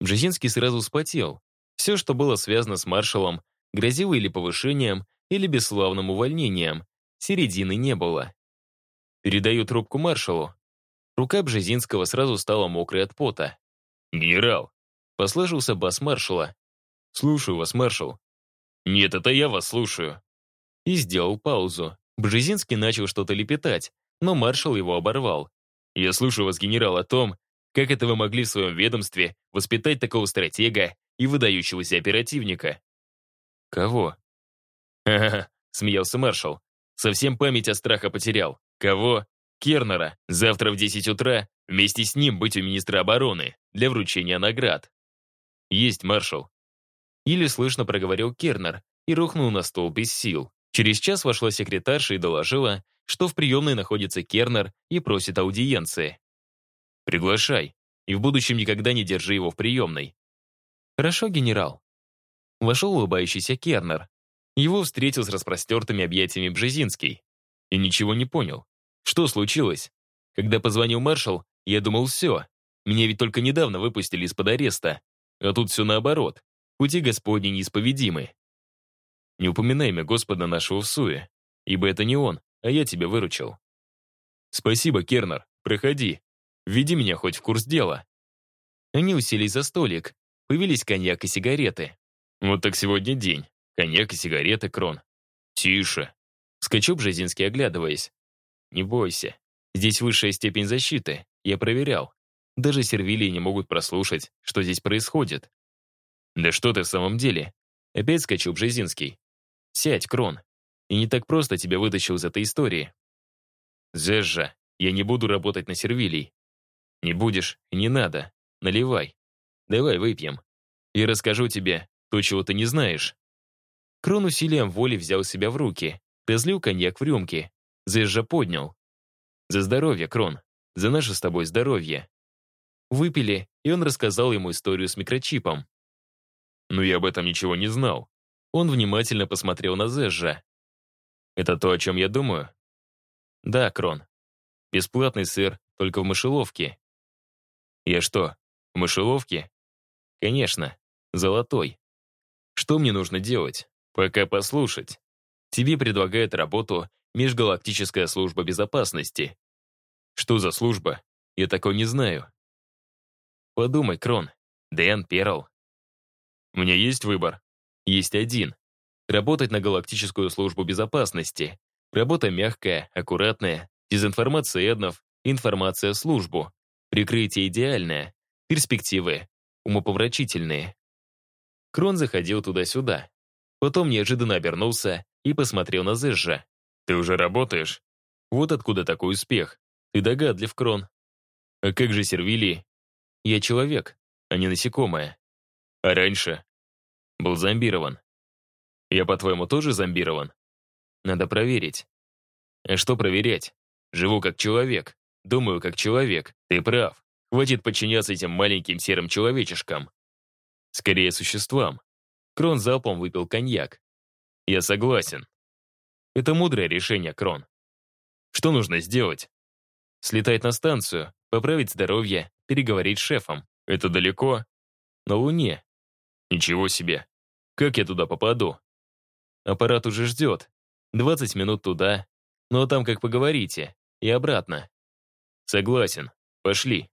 A: Бжезинский сразу вспотел. Все, что было связано с маршалом, грозило или повышением, или бесславным увольнением. Середины не было. Передаю трубку маршалу. Рука Бжезинского сразу стала мокрой от пота. «Генерал!» — послышался бас маршала. «Слушаю вас, маршал». «Нет, это я вас слушаю». И сделал паузу. Бжезинский начал что-то лепетать, но маршал его оборвал. «Я слушаю вас, генерал, о том, как это вы могли в своем ведомстве воспитать такого стратега и выдающегося оперативника». «Кого?» «Ха-ха-ха», смеялся маршал. «Совсем память от страха потерял. Кого? Кернера. Завтра в 10 утра вместе с ним быть у министра обороны для вручения наград». «Есть, маршал». Еле слышно проговорил Кернер и рухнул на стол без сил. Через час вошла секретарша и доложила, что в приемной находится Кернер и просит аудиенции. «Приглашай, и в будущем никогда не держи его в приемной». «Хорошо, генерал». Вошел улыбающийся Кернер. Его встретил с распростертыми объятиями Бжезинский. И ничего не понял. Что случилось? Когда позвонил маршал, я думал, все. Меня ведь только недавно выпустили из-под ареста. А тут все наоборот. Пути Господни неисповедимы. Не упоминай имя Господа нашего в суе, ибо это не он, а я тебя выручил. Спасибо, Кернер, проходи. Введи меня хоть в курс дела. Они уселись за столик. Появились коньяк и сигареты. Вот так сегодня день. Коньяк и сигареты, Крон. Тише. Скачу Бжезинский, оглядываясь. Не бойся. Здесь высшая степень защиты. Я проверял. Даже сервилии не могут прослушать, что здесь происходит. Да что ты в самом деле? Опять скачу Бжезинский. Сядь, Крон. И не так просто тебя вытащил из этой истории. Зежжа, я не буду работать на сервилий. Не будешь не надо. Наливай. Давай выпьем. И расскажу тебе то, чего ты не знаешь. Крон усилием воли взял себя в руки, разлил коньяк в рюмки. Зежжа поднял. За здоровье, Крон. За наше с тобой здоровье. Выпили, и он рассказал ему историю с микрочипом. Но я об этом ничего не знал. Он внимательно посмотрел на Зежжа. «Это то, о чем я думаю?» «Да, Крон. Бесплатный сыр, только в мышеловке». «Я что, в мышеловке?» «Конечно. Золотой. Что мне нужно делать? Пока послушать. Тебе предлагает работу Межгалактическая служба безопасности. Что за служба? Я такой не знаю. Подумай, Крон. Дэн Перл. У меня есть выбор. Есть один. Работать на галактическую службу безопасности. Работа мягкая, аккуратная, дезинформация Эднов, информация службу. Прикрытие идеальное, перспективы умопомрачительные. Крон заходил туда-сюда. Потом неожиданно обернулся и посмотрел на Зэжжа. «Ты уже работаешь? Вот откуда такой успех. Ты догадлив, Крон. А как же сервилии? Я человек, а не насекомое. А раньше? Был зомбирован. Я, по-твоему, тоже зомбирован? Надо проверить. А что проверять? Живу как человек, думаю как человек. Ты прав. Хватит подчиняться этим маленьким серым человечешкам. Скорее, существам. Крон залпом выпил коньяк. Я согласен. Это мудрое решение, Крон. Что нужно сделать? Слетать на станцию, поправить здоровье, переговорить с шефом. Это далеко? На Луне. Ничего себе. Как я туда попаду? Аппарат уже ждет. 20 минут туда. Ну а там как поговорите. И обратно. Согласен. Пошли.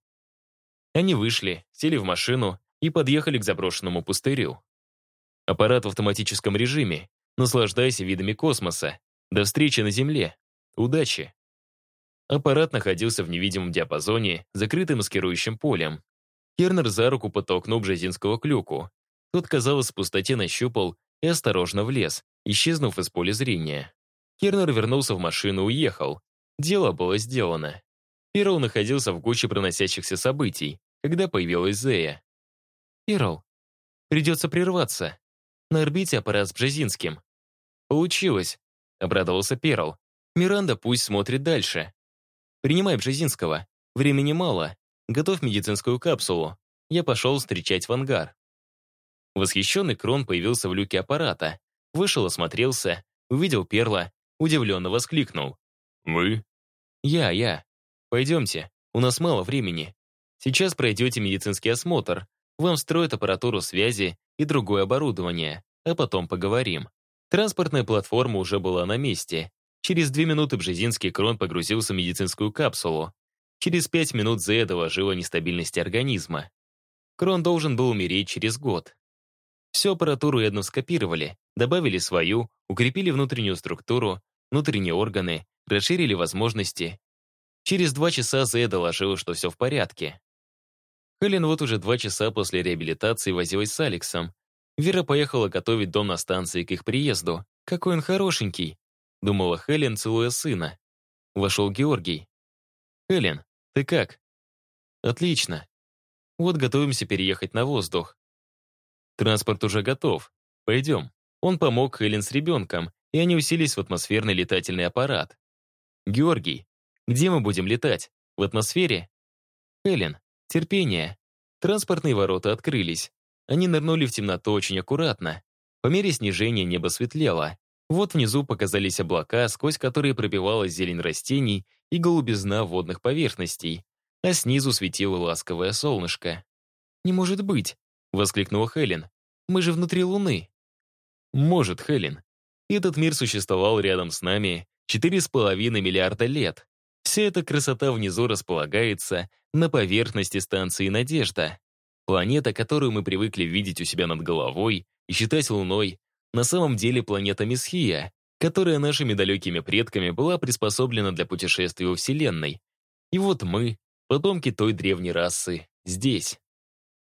A: Они вышли, сели в машину и подъехали к заброшенному пустырю. Аппарат в автоматическом режиме. Наслаждайся видами космоса. До встречи на Земле. Удачи. Аппарат находился в невидимом диапазоне, закрытым маскирующим полем. Кернер за руку подтолкнул Бжезинского к люку. Тот, казалось, в пустоте нащупал и осторожно влез, исчезнув из поля зрения. Кернер вернулся в машину и уехал. Дело было сделано. Перл находился в гуще проносящихся событий, когда появилась Зея. «Перл, придется прерваться. На орбите аппарат с Бжезинским». «Получилось», — обрадовался Перл. «Миранда пусть смотрит дальше. Принимай Бжезинского. Времени мало. Готовь медицинскую капсулу. Я пошел встречать в ангар». Восхищенный Крон появился в люке аппарата, вышел, осмотрелся, увидел Перла, удивленно воскликнул.
B: «Вы?»
A: «Я, я. Пойдемте, у нас мало времени. Сейчас пройдете медицинский осмотр, вам встроят аппаратуру связи и другое оборудование, а потом поговорим». Транспортная платформа уже была на месте. Через две минуты Бжезинский Крон погрузился в медицинскую капсулу. Через пять минут Зея доложила о нестабильности организма. Крон должен был умереть через год. Всю аппаратуру едно скопировали, добавили свою, укрепили внутреннюю структуру, внутренние органы, расширили возможности. Через два часа Зея доложила, что все в порядке. Хелен вот уже два часа после реабилитации возилась с Алексом. Вера поехала готовить дом на станции к их приезду. «Какой он хорошенький!» — думала Хелен, целуя сына. Вошел Георгий. «Хелен, ты как?» «Отлично. Вот готовимся переехать на воздух. Транспорт уже готов. Пойдем. Он помог Хелен с ребенком, и они уселись в атмосферный летательный аппарат. Георгий, где мы будем летать? В атмосфере? Хелен, терпение. Транспортные ворота открылись. Они нырнули в темноту очень аккуратно. По мере снижения небо светлело. Вот внизу показались облака, сквозь которые пробивалась зелень растений и голубизна водных поверхностей, а снизу светило ласковое солнышко. «Не может быть!» Воскликнула Хелен. «Мы же внутри Луны». «Может, Хелен. Этот мир существовал рядом с нами четыре с половиной миллиарда лет. Вся эта красота внизу располагается на поверхности станции «Надежда». Планета, которую мы привыкли видеть у себя над головой и считать Луной, на самом деле планета Месхия, которая нашими далекими предками была приспособлена для путешествия во Вселенной. И вот мы, потомки той древней расы, здесь.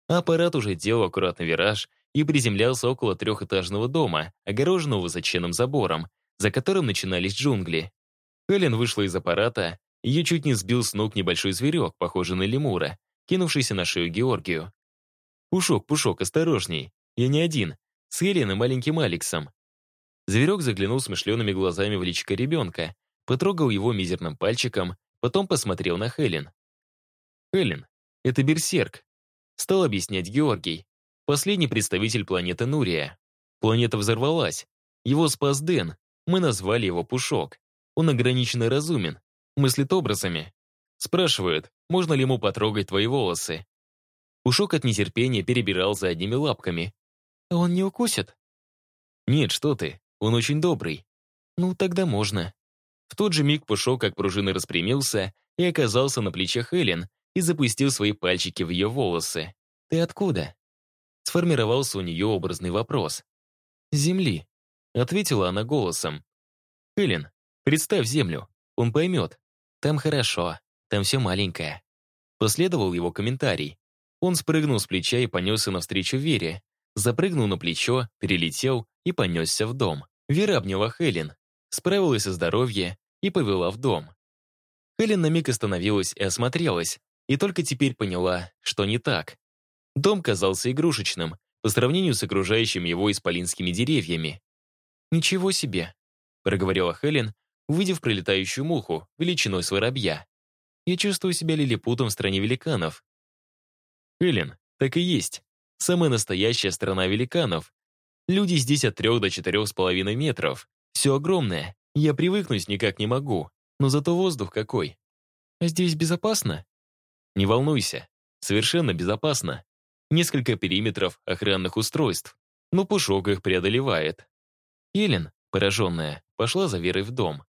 A: Аппарат уже делал аккуратный вираж и приземлялся около трехэтажного дома, огороженного высоченным забором, за которым начинались джунгли. Хелен вышла из аппарата, ее чуть не сбил с ног небольшой зверек, похожий на лемура, кинувшийся на шею Георгию. «Пушок, Пушок, осторожней! Я не один, с Хелен и маленьким Алексом». Зверек заглянул смышленными глазами в личико ребенка, потрогал его мизерным пальчиком, потом посмотрел на Хелен. «Хелен, это берсерк, стал объяснять Георгий, последний представитель планеты Нурия. Планета взорвалась. Его спас Дэн. Мы назвали его Пушок. Он ограниченно разумен, мыслит образами. Спрашивают, можно ли ему потрогать твои волосы. Пушок от нетерпения перебирал за одними лапками. «А он не укусит?» «Нет, что ты, он очень добрый». «Ну, тогда можно». В тот же миг Пушок как пружина распрямился и оказался на плечах Эллен, и запустил свои пальчики в ее волосы. «Ты откуда?» Сформировался у нее образный вопрос. «Земли», — ответила она голосом. «Хелен, представь землю, он поймет. Там хорошо, там все маленькое». Последовал его комментарий. Он спрыгнул с плеча и понесся навстречу Вере. Запрыгнул на плечо, перелетел и понесся в дом. Вера обняла Хелен, справилась о здоровье и повела в дом. Хелен на миг остановилась и осмотрелась, и только теперь поняла, что не так. Дом казался игрушечным по сравнению с окружающим его исполинскими деревьями. «Ничего себе», — проговорила Хелен, увидев пролетающую муху величиной с воробья. «Я чувствую себя лилипутом в стране великанов». «Хелен, так и есть. Самая настоящая страна великанов. Люди здесь от трех до четырех с половиной метров. Все огромное. Я привыкнуть никак не могу. Но зато воздух какой. А здесь безопасно?» Не волнуйся, совершенно безопасно. Несколько периметров охранных устройств, но Пушок их преодолевает. Елен, пораженная, пошла за Верой в дом.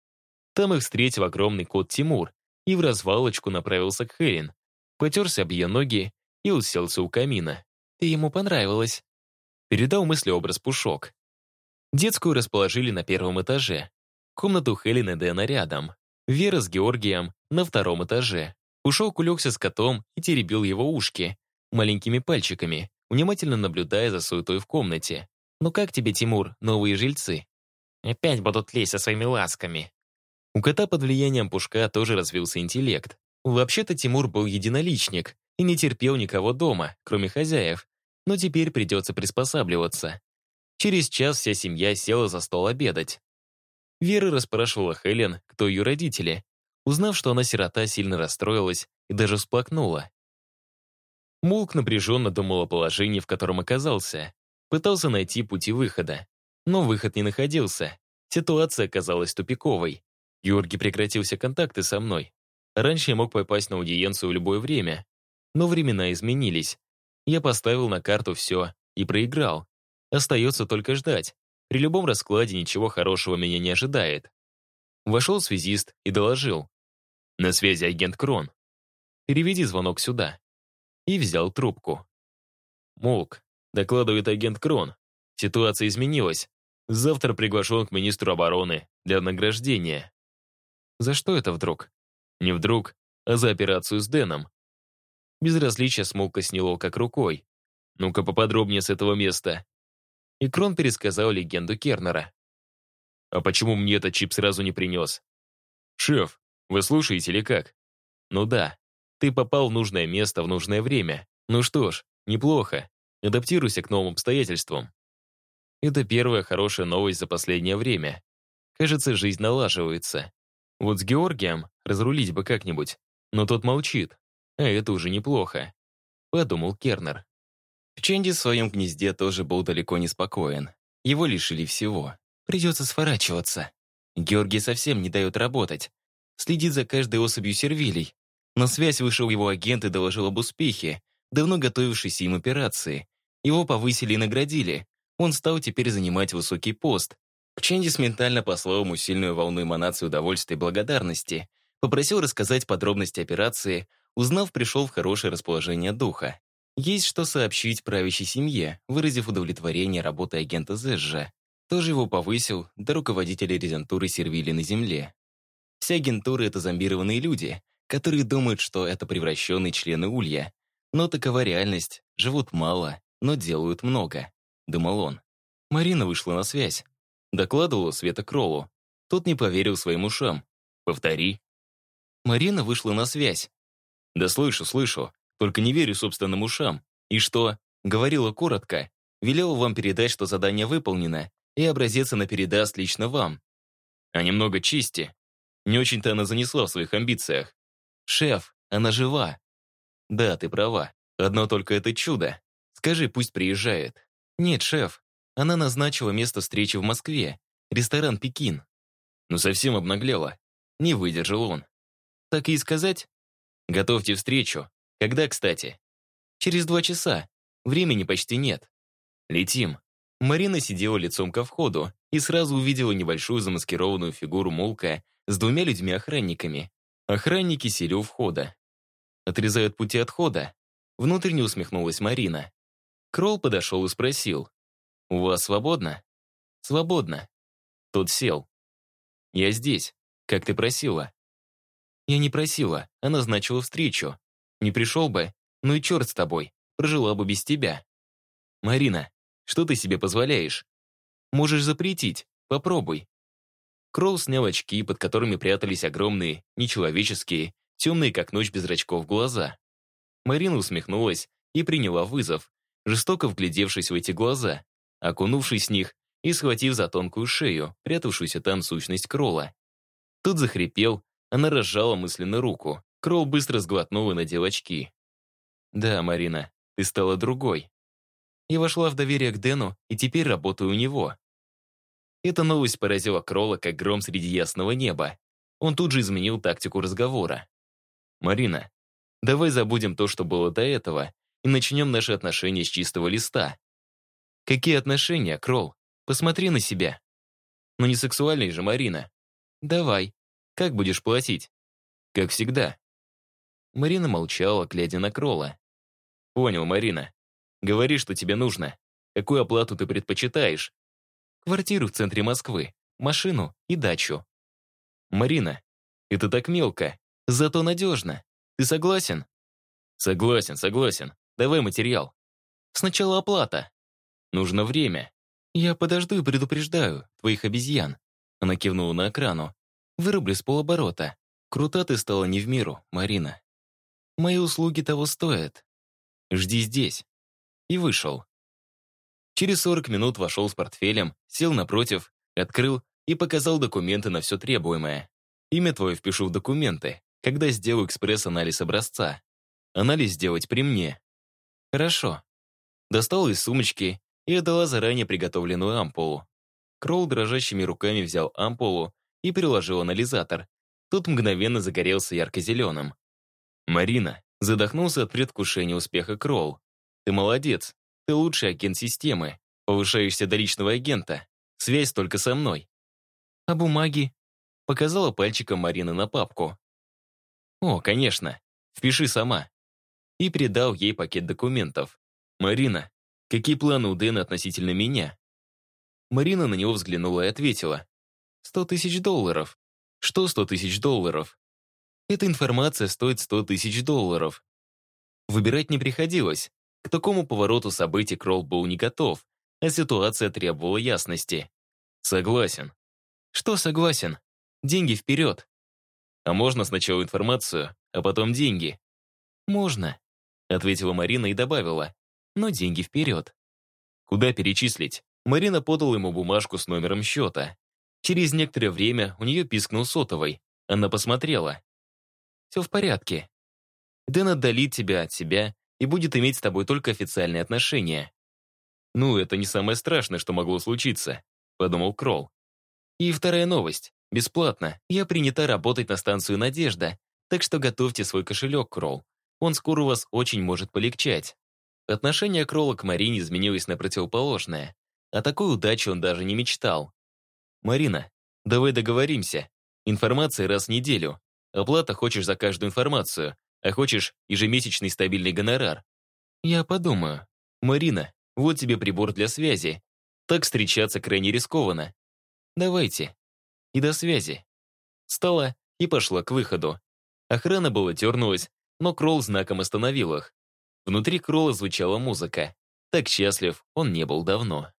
A: Там их встретил огромный кот Тимур и в развалочку направился к Хелен, потерся об ее ноги и уселся у камина. «Ты ему понравилась», — передал мыслеобраз Пушок. Детскую расположили на первом этаже. Комнату Хелен и Дэна рядом. Вера с Георгием на втором этаже. Ушок улегся с котом и теребил его ушки маленькими пальчиками, внимательно наблюдая за суетой в комнате. «Ну как тебе, Тимур, новые жильцы?» «Опять будут лезть со своими ласками». У кота под влиянием пушка тоже развился интеллект. Вообще-то Тимур был единоличник и не терпел никого дома, кроме хозяев, но теперь придется приспосабливаться. Через час вся семья села за стол обедать. Вера расспрашивала Хелен, кто ее родители. Узнав, что она сирота, сильно расстроилась и даже всплакнула. Мулк напряженно думал о положении, в котором оказался. Пытался найти пути выхода. Но выход не находился. Ситуация оказалась тупиковой. Георгий прекратил все контакты со мной. Раньше я мог попасть на аудиенцию в любое время. Но времена изменились. Я поставил на карту все и проиграл. Остается только ждать. При любом раскладе ничего хорошего меня не ожидает. Вошел связист и доложил. На связи агент Крон. Переведи звонок сюда. И взял трубку. Молк, докладывает агент Крон. Ситуация изменилась. Завтра приглашен к министру обороны для награждения. За что это вдруг? Не вдруг, а за операцию с Дэном. Безразличие Смолка сняло как рукой. Ну-ка поподробнее с этого места. И Крон пересказал легенду Кернера. «А почему мне этот чип сразу не принес?» «Шеф, вы слушаете или как?» «Ну да, ты попал в нужное место в нужное время. Ну что ж, неплохо. Адаптируйся к новым обстоятельствам». Это первая хорошая новость за последнее время. Кажется, жизнь налаживается. Вот с Георгием разрулить бы как-нибудь. Но тот молчит. А это уже неплохо. Подумал Кернер. Ченди в своем гнезде тоже был далеко не спокоен. Его лишили всего. Придется сворачиваться. Георгий совсем не дает работать. Следит за каждой особью сервилей. На связь вышел его агент и доложил об успехе, давно готовившейся им операции. Его повысили и наградили. Он стал теперь занимать высокий пост. Чендис ментально послал ему сильную волну эманации удовольствия и благодарности. Попросил рассказать подробности операции, узнав, пришел в хорошее расположение духа. Есть что сообщить правящей семье, выразив удовлетворение работой агента Зэжжа. Тоже его повысил до руководителя резентуры Сервили на Земле. Вся агентура — это зомбированные люди, которые думают, что это превращенные члены Улья. Но такова реальность, живут мало, но делают много, думал он. Марина вышла на связь. Докладывала Света Кролу. Тот не поверил своим ушам. «Повтори». Марина вышла на связь. «Да слышу, слышу. Только не верю собственным ушам. И что? Говорила коротко. Велела вам передать, что задание выполнено, и образец она передаст лично вам. А немного чисти. Не очень-то она занесла в своих амбициях. Шеф, она жива. Да, ты права. Одно только это чудо. Скажи, пусть приезжает. Нет, шеф. Она назначила место встречи в Москве. Ресторан «Пекин». Ну совсем обнаглела. Не выдержал он. Так и сказать? Готовьте встречу. Когда, кстати? Через два часа. Времени почти нет. Летим. Марина сидела лицом ко входу и сразу увидела небольшую замаскированную фигуру Молка с двумя людьми-охранниками. Охранники сели у входа. Отрезают пути отхода. Внутренне усмехнулась Марина. Кролл подошел и спросил. «У вас свободно?» «Свободно». Тот сел. «Я здесь, как ты просила». «Я не просила, а назначила встречу. Не пришел бы, ну и черт с тобой, прожила бы без тебя. Марина, что ты себе позволяешь? Можешь запретить, попробуй. Кроу снял очки, под которыми прятались огромные, нечеловеческие, темные, как ночь без зрачков, глаза. Марина усмехнулась и приняла вызов, жестоко вглядевшись в эти глаза, окунувшись в них и схватив за тонкую шею, прятавшуюся там сущность Крола. Тут захрипел, она разжала мысленно руку. Кроу быстро сглотнул и надел очки. «Да, Марина, ты стала другой. Я вошла в доверие к Дэну и теперь работаю у него». Эта новость поразила Кролла, как гром среди ясного неба. Он тут же изменил тактику разговора. «Марина, давай забудем то, что было до этого, и начнем наши отношения с чистого листа». «Какие отношения, Кролл? Посмотри на себя». «Но не сексуальные же, Марина». «Давай. Как будешь платить?» «Как всегда. Марина молчала, глядя на Кролла. «Понял, Марина. Говори, что тебе нужно. Какую оплату ты предпочитаешь?» «Квартиру в центре Москвы, машину и дачу». «Марина, это так мелко, зато надежно. Ты согласен?» «Согласен, согласен. Давай материал». Сначала оплата. Нужно время. Я подожду и предупреждаю твоих обезьян. Она кивнула на экрану. Вырублю с полоборота. Крута ты стала не в меру, Марина. Мои услуги того стоят. Жди здесь. И вышел. Через 40 минут вошел с портфелем, сел напротив, открыл и показал документы на все требуемое. Имя твое впишу в документы, когда сделаю экспресс-анализ образца. Анализ сделать при мне. Хорошо. Достал из сумочки и отдала заранее приготовленную ампулу. Кроул дрожащими руками взял ампулу и приложил анализатор. Тот мгновенно загорелся ярко-зеленым. «Марина», задохнулся от предвкушения успеха Кроул. «Ты молодец. Ты лучший агент системы. Повышаешься до личного агента. Связь только со мной». «А бумаги?» Показала пальчиком Марина на папку. «О, конечно. Впиши сама». И передал ей пакет документов. «Марина, какие планы у Дэна относительно меня?» Марина на него взглянула и ответила. «Сто тысяч долларов». «Что сто тысяч долларов?» «Эта информация стоит сто тысяч долларов». Выбирать не приходилось. К такому повороту событий Кролл был не готов, а ситуация требовала ясности. «Согласен». «Что согласен? Деньги вперед». «А можно сначала информацию, а потом деньги?» «Можно», — ответила Марина и добавила. «Но деньги вперед». «Куда перечислить?» Марина подала ему бумажку с номером счета. Через некоторое время у нее пискнул сотовый. Она посмотрела. «Все в порядке. Дэн отдалит тебя от себя и будет иметь с тобой только официальные отношения». «Ну, это не самое страшное, что могло случиться», — подумал Кролл. «И вторая новость. Бесплатно. Я принята работать на станцию «Надежда», так что готовьте свой кошелек, Кролл. Он скоро у вас очень может полегчать». Отношение Кролла к Марине изменилось на противоположное. О такой удаче он даже не мечтал. «Марина, давай договоримся. Информация раз в неделю. Оплата хочешь за каждую информацию, а хочешь ежемесячный стабильный гонорар. Я подумаю. Марина, вот тебе прибор для связи. Так встречаться крайне рискованно. Давайте. И до связи. Встала и пошла к выходу. Охрана была тернулась, но Кролл знаком остановил их. Внутри Кролла звучала музыка. Так счастлив он не был давно.